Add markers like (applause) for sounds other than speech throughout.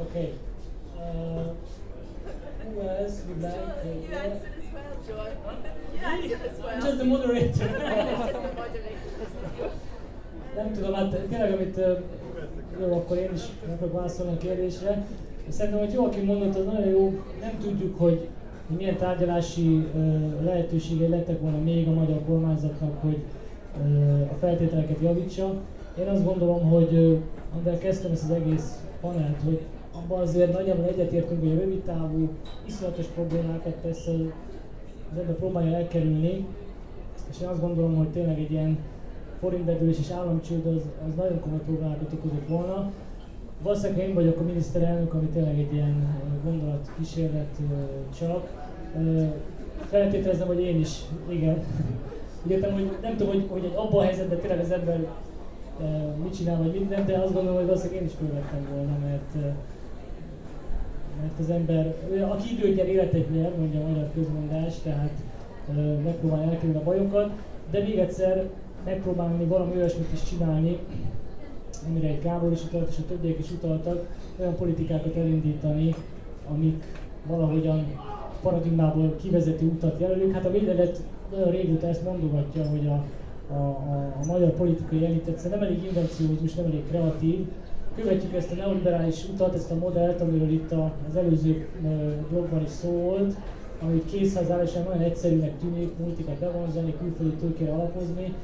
Okay. Uh, who else would like to? you answered as well, John. You answered as well. I'm just the moderator. (laughs) Just the moderator. Nem tudom, hát tényleg, amit uh, jó, akkor én is meg fogok válaszolni a kérdésre. Szerintem, hogy Joachim mondott, az nagyon jó. Nem tudjuk, hogy hogy milyen tárgyalási uh, lehetőségei lettek volna még a magyar kormányzatnak, hogy uh, a feltételeket javítsa. Én azt gondolom, hogy amivel kezdtem ezt az egész panelt, hogy abban azért nagyjából egyetértünk, hogy a rövid távú, iszonyatos problémákat persze az ember próbálja elkerülni, és én azt gondolom, hogy tényleg egy ilyen forintbedőlés és államcsőd az, az nagyon komoly problémákat okozott volna. Valószínűleg én vagyok a miniszterelnök, ami tényleg egy ilyen gondolat kísérlet csak. Feltételezem, hogy én is, igen. (laughs) Értem, hogy nem tudom, hogy, hogy egy abban a helyzetben tényleg az ember mit csinál, vagy minden, de azt gondolom, hogy valószínűleg én is fölvettem volna, mert mert az ember, aki időt nyer, életet nyer, mondja a magyar közmondás, tehát megpróbálja elkerülni a bajokat, de még egyszer megpróbálni valami olyasmit is csinálni, amire egy Gábor is utalt, és a többiek is utaltak, olyan politikákat elindítani, amik valahogyan paradigmából kivezető utat jelölők. Hát a védelet nagyon régóta ezt mondogatja, hogy a, a, a, a magyar politikai elit egyszerűen nem elég invenciózus, nem elég kreatív, követjük ezt a neoliberális utat, ezt a modellt, amiről itt az előző blogban is szó volt, amit készházállásan nagyon egyszerűnek tűnik, multikat bevonzani, külföldi tőkére alapozni,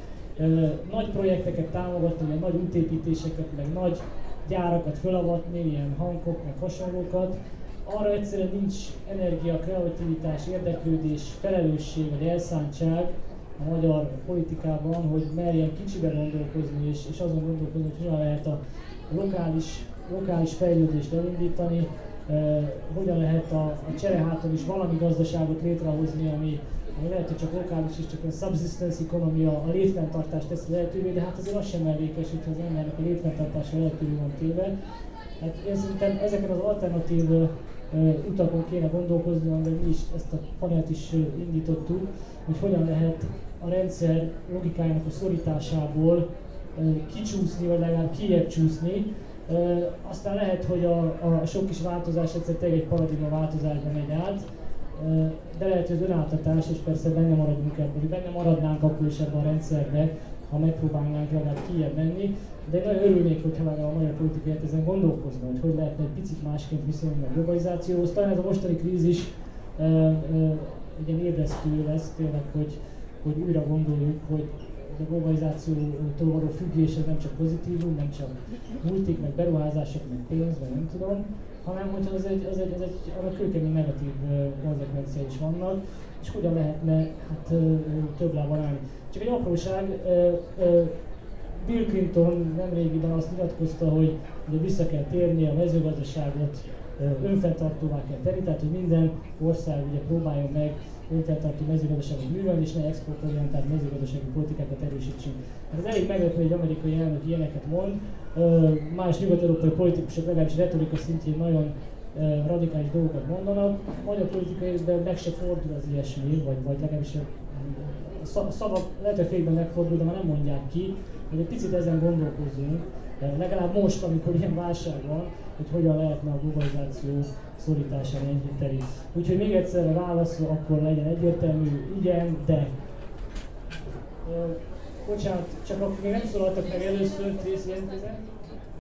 nagy projekteket támogatni, ilyen nagy útépítéseket, meg nagy gyárakat fölavatni, ilyen hankok, meg hasonlókat. Arra egyszerűen nincs energia, kreativitás, érdeklődés, felelősség vagy elszántság a magyar politikában, hogy merjen kicsibe gondolkozni, és, és azon gondolkozni, hogy hogyan lehet a lokális, lokális fejlődést elindítani, eh, hogyan lehet a, a csereháton is valami gazdaságot létrehozni, ami, ami lehet, hogy csak lokális és csak a subsistence economy, a létfenntartást teszi lehetővé, de hát azért az sem mellékes, hogyha az embernek a létfenntartása lehetővé van téve. Hát én szerintem ezeken az alternatív utakon kéne gondolkozni, amivel mi is ezt a panelt is indítottuk, hogy hogyan lehet a rendszer logikájának a szorításából kicsúszni, vagy legalább kijebb csúszni. Aztán lehet, hogy a, a sok kis változás egyszer tényleg egy paradigma változásba megy át, de lehet, hogy az önáltatás, és persze benne maradunk ebben, benne maradnánk akkor is ebben a rendszerben, ha megpróbálnánk legalább kijebb menni. De én nagyon örülnék, hogyha már a magyar politikai ezen gondolkozna, hogy hogy lehetne egy picit másként viszonyulni a globalizációhoz. Talán ez a mostani krízis egy ilyen ébresztő lesz tényleg, hogy, hogy újra gondoljuk, hogy a globalizációtól való függés ez nem csak pozitívum, nem csak multik, meg beruházások, meg pénz, meg nem tudom, hanem hogy az egy, az egy, az egy annak kőkemény negatív konzekvenciái is vannak, és hogyan lehetne hát, több lábon állni. Csak egy apróság, Bill Clinton nemrégiben azt nyilatkozta, hogy vissza kell térni a mezőgazdaságot, önfenntartóvá kell tenni, tehát hogy minden ország ugye próbáljon meg önfenntartó mezőgazdaságot művelni, és ne exportorientált mezőgazdasági politikákat erősítsünk. Hát ez elég meglepő, hogy egy amerikai elnök ilyeneket mond. Más nyugat-európai politikusok legalábbis retorika szintjén nagyon radikális dolgokat mondanak. Magyar politikaiban meg se fordul az ilyesmi, vagy, vagy legalábbis a szavak lehet, hogy félben megfordul, de már nem mondják ki, hogy egy picit ezen gondolkozzunk, legalább most, amikor ilyen válság van, hogy hogyan lehetne a globalizáció szorításán enyhíteni. Úgyhogy még egyszer a válasz akkor legyen egyértelmű, igen, de. Bocsánat, csak akkor még nem szólaltak meg először, Trész.